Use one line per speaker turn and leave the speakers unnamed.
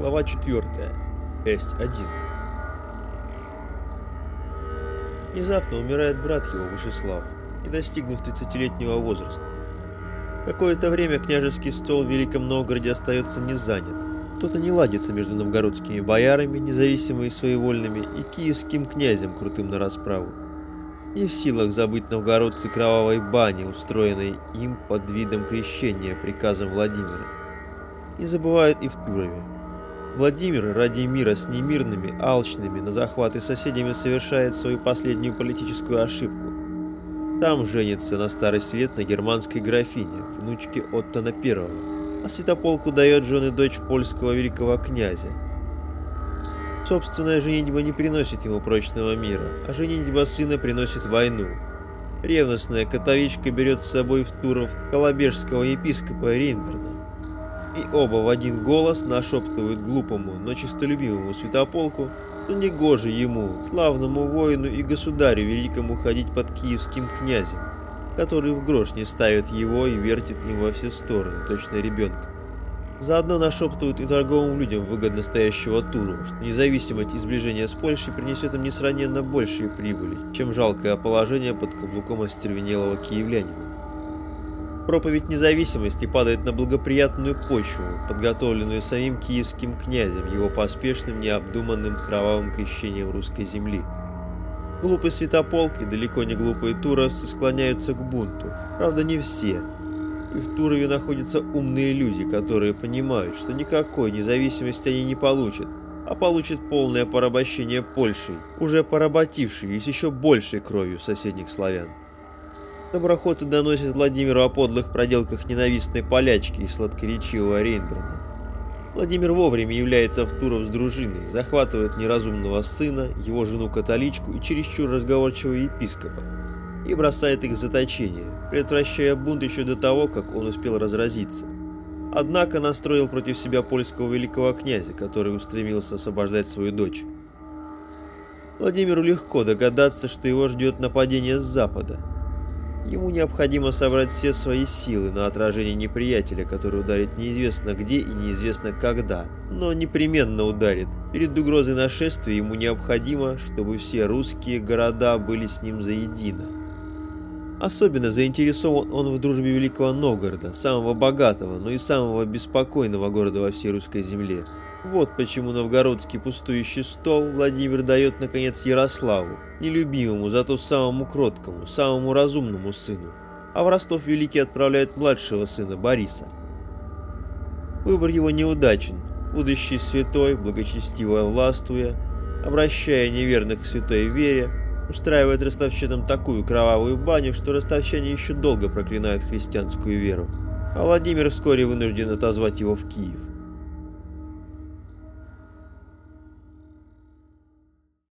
Глава 4. Часть 1. Внезапно умирает брат его, Вышеслав, не достигнув 30-летнего возраста. Какое-то время княжеский стол в Великом Новгороде остается не занят. Кто-то не ладится между новгородскими боярами, независимыми и своевольными, и киевским князем, крутым на расправу. Не в силах забыть новгородцы кровавой бани, устроенной им под видом крещения приказом Владимира. Не забывают и в Турове. Владимир ради мира с немирными, алчными, на захваты соседями совершает свою последнюю политическую ошибку. Там женится на старости лет на германской графине, внучке Оттона I, а Святополку дает жены дочь польского великого князя. Собственная женитьба не приносит ему прочного мира, а женитьба сына приносит войну. Ревностная католичка берет с собой в Туров колобежского епископа Рейнберна и оба в один голос нашептывают глупому, но чистолюбивому святополку, что негоже ему, славному воину и государю великому ходить под киевским князем, который в грош не ставит его и вертит им во все стороны, точно ребенка. Заодно нашептывают и торговым людям выгодно стоящего Турова, что независимость и сближение с Польшей принесет им несравненно большие прибыли, чем жалкое положение под каблуком остервенелого киевлянина. Проповедь независимости падает на благоприятную почву, подготовленную самим киевским князем, его поспешным, необдуманным кровавым крещением русской земли. Глупые святополки, далеко не глупые туровцы, склоняются к бунту. Правда, не все. И в Турове находятся умные люди, которые понимают, что никакой независимости они не получат, а получат полное порабощение Польшей, уже поработившей и с еще большей кровью соседних славян. Доброхоты доносят Владимиру о подлых проделках ненавистной полячки и сладкоречивого Рейнбрана. Владимир вовремя является в Туров с дружиной, захватывает неразумного сына, его жену-католичку и чересчур разговорчивого епископа, и бросает их в заточение, предотвращая бунт еще до того, как он успел разразиться. Однако настроил против себя польского великого князя, который устремился освобождать свою дочь. Владимиру легко догадаться, что его ждет нападение с запада – Ему необходимо собрать все свои силы на отражение неприятеля, который ударит неизвестно где и неизвестно когда, но непременно ударит. Перед угрозой нашествия ему необходимо, чтобы все русские города были с ним заедино. Особенно заинтересован он в дружбе Великого Новгорода, самого богатого, но и самого беспокойного города во всей русской земле. Вот почему новгородский пустующий стол Владимир дает, наконец, Ярославу, нелюбимому, зато самому кроткому, самому разумному сыну, а в Ростов Великий отправляет младшего сына Бориса. Выбор его неудачен. Будущий святой, благочестиво властвуя, обращая неверных к святой вере, устраивает ростовчанам такую кровавую баню, что ростовчане еще долго проклинают христианскую веру, а Владимир вскоре вынужден отозвать его в Киев.